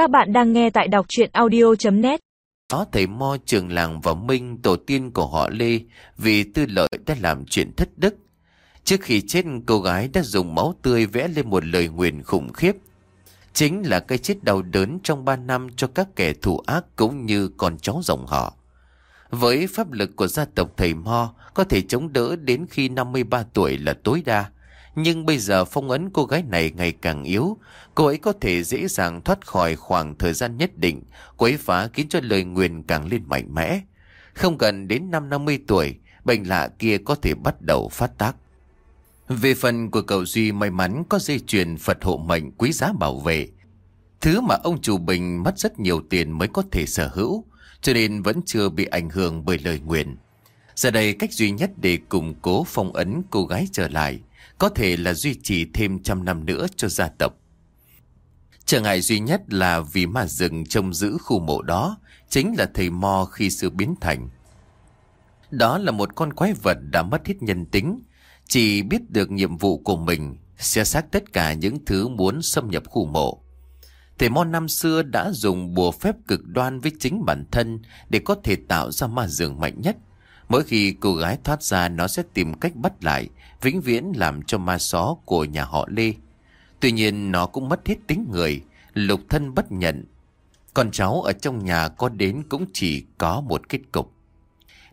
Các bạn đang nghe tại đọc chuyện audio.net Đó thầy Mo trường làng và Minh tổ tiên của họ Lê vì tư lợi đã làm chuyện thất đức. Trước khi chết, cô gái đã dùng máu tươi vẽ lên một lời nguyền khủng khiếp. Chính là cái chết đau đớn trong 3 năm cho các kẻ thù ác cũng như con cháu dòng họ. Với pháp lực của gia tộc thầy Mo, có thể chống đỡ đến khi 53 tuổi là tối đa. Nhưng bây giờ phong ấn cô gái này ngày càng yếu, cô ấy có thể dễ dàng thoát khỏi khoảng thời gian nhất định, quấy phá khiến cho lời nguyền càng lên mạnh mẽ. Không cần đến năm 50 tuổi, bệnh lạ kia có thể bắt đầu phát tác. Về phần của cậu Duy may mắn có dây chuyền Phật hộ mệnh quý giá bảo vệ. Thứ mà ông chủ Bình mất rất nhiều tiền mới có thể sở hữu, cho nên vẫn chưa bị ảnh hưởng bởi lời nguyền. Giờ đây cách duy nhất để củng cố phong ấn cô gái trở lại có thể là duy trì thêm trăm năm nữa cho gia tộc. Trở ngại duy nhất là vì mà rừng trông giữ khu mộ đó chính là thầy Mo khi xưa biến thành. Đó là một con quái vật đã mất hết nhân tính, chỉ biết được nhiệm vụ của mình, xe xác tất cả những thứ muốn xâm nhập khu mộ. Thầy Mo năm xưa đã dùng bùa phép cực đoan với chính bản thân để có thể tạo ra ma rừng mạnh nhất. Mỗi khi cô gái thoát ra nó sẽ tìm cách bắt lại, vĩnh viễn làm cho ma só của nhà họ Lê. Tuy nhiên nó cũng mất hết tính người, lục thân bất nhận. Con cháu ở trong nhà có đến cũng chỉ có một kết cục.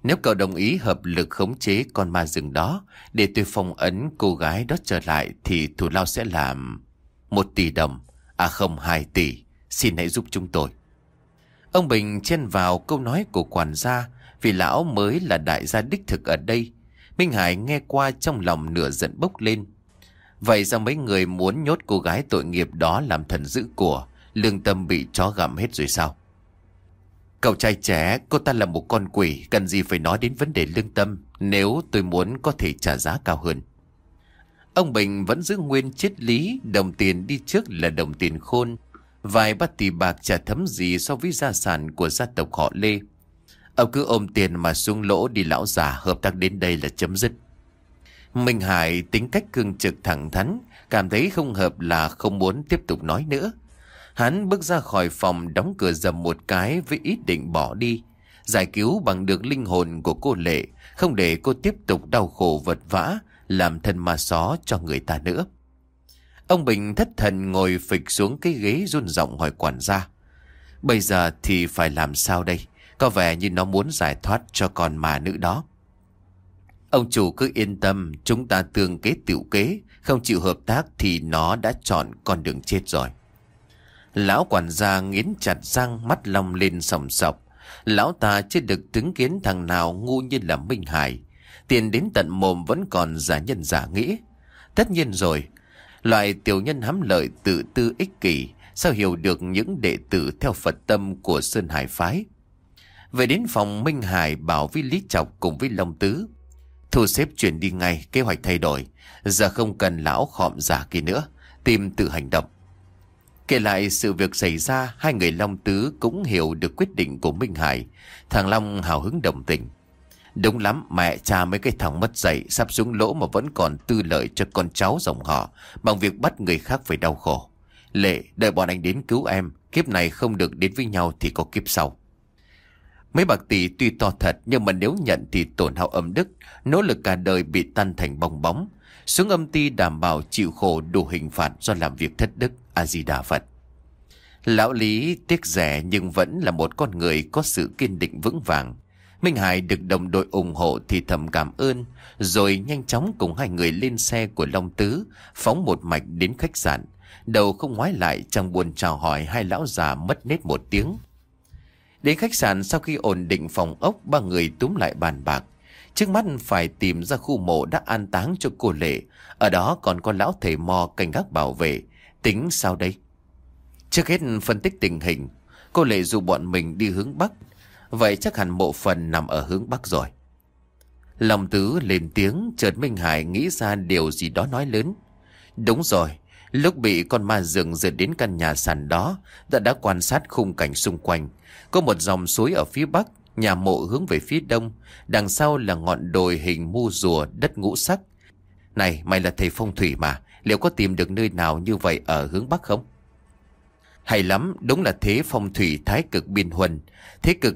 Nếu cậu đồng ý hợp lực khống chế con ma rừng đó để tôi phong ấn cô gái đó trở lại thì thủ lao sẽ làm một tỷ đồng, à không hai tỷ, xin hãy giúp chúng tôi. Ông Bình chen vào câu nói của quản gia vì lão mới là đại gia đích thực ở đây. Minh Hải nghe qua trong lòng nửa giận bốc lên. Vậy sao mấy người muốn nhốt cô gái tội nghiệp đó làm thần giữ của, lương tâm bị chó gặm hết rồi sao? Cậu trai trẻ, cô ta là một con quỷ, cần gì phải nói đến vấn đề lương tâm, nếu tôi muốn có thể trả giá cao hơn. Ông Bình vẫn giữ nguyên triết lý, đồng tiền đi trước là đồng tiền khôn. Vài bát tỷ bạc chả thấm gì so với gia sản của gia tộc họ Lê. Ông cứ ôm tiền mà xuống lỗ đi lão già hợp tác đến đây là chấm dứt. Minh Hải tính cách cương trực thẳng thắn, cảm thấy không hợp là không muốn tiếp tục nói nữa. Hắn bước ra khỏi phòng đóng cửa dầm một cái với ý định bỏ đi. Giải cứu bằng được linh hồn của cô Lệ, không để cô tiếp tục đau khổ vật vã, làm thân ma xó cho người ta nữa. Ông Bình thất thần ngồi phịch xuống cái ghế run giọng hỏi quản gia. Bây giờ thì phải làm sao đây? Có vẻ như nó muốn giải thoát cho con mà nữ đó. Ông chủ cứ yên tâm, chúng ta tương kế tiểu kế, không chịu hợp tác thì nó đã chọn con đường chết rồi. Lão quản gia nghiến chặt răng mắt long lên sòng sọc. Lão ta chưa được chứng kiến thằng nào ngu như là Minh Hải. Tiền đến tận mồm vẫn còn giả nhân giả nghĩ. Tất nhiên rồi, loại tiểu nhân hám lợi tự tư ích kỷ sao hiểu được những đệ tử theo Phật tâm của Sơn Hải Phái. Về đến phòng Minh Hải bảo với Lý Chọc cùng với Long Tứ. Thu xếp chuyển đi ngay, kế hoạch thay đổi. Giờ không cần lão khọm giả kia nữa, tìm tự hành động. Kể lại sự việc xảy ra, hai người Long Tứ cũng hiểu được quyết định của Minh Hải. Thằng Long hào hứng đồng tình. Đúng lắm, mẹ cha mấy cái thằng mất dạy, sắp xuống lỗ mà vẫn còn tư lợi cho con cháu dòng họ, bằng việc bắt người khác phải đau khổ. Lệ, đợi bọn anh đến cứu em, kiếp này không được đến với nhau thì có kiếp sau. Mấy bạc tỷ tuy to thật nhưng mà nếu nhận thì tổn hao âm đức, nỗ lực cả đời bị tan thành bong bóng. Xuống âm ti đảm bảo chịu khổ đủ hình phạt do làm việc thất đức, A-di-đà Phật. Lão Lý tiếc rẻ nhưng vẫn là một con người có sự kiên định vững vàng. Minh Hải được đồng đội ủng hộ thì thầm cảm ơn, rồi nhanh chóng cùng hai người lên xe của Long Tứ, phóng một mạch đến khách sạn. Đầu không ngoái lại chẳng buồn chào hỏi hai lão già mất nét một tiếng. Đến khách sạn sau khi ổn định phòng ốc, ba người túm lại bàn bạc. Trước mắt phải tìm ra khu mộ đã an táng cho cô Lệ. Ở đó còn có lão thầy mò canh gác bảo vệ. Tính sao đây? Trước hết phân tích tình hình, cô Lệ dù bọn mình đi hướng Bắc. Vậy chắc hẳn mộ phần nằm ở hướng Bắc rồi. Lòng tứ lên tiếng, chợt Minh Hải nghĩ ra điều gì đó nói lớn. Đúng rồi, lúc bị con ma rừng rượt đến căn nhà sàn đó, đã đã quan sát khung cảnh xung quanh. Có một dòng suối ở phía bắc, nhà mộ hướng về phía đông, đằng sau là ngọn đồi hình mu rùa đất ngũ sắc. Này, mày là thầy phong thủy mà, liệu có tìm được nơi nào như vậy ở hướng bắc không? Hay lắm, đúng là thế phong thủy thái cực biên huần, Thế cực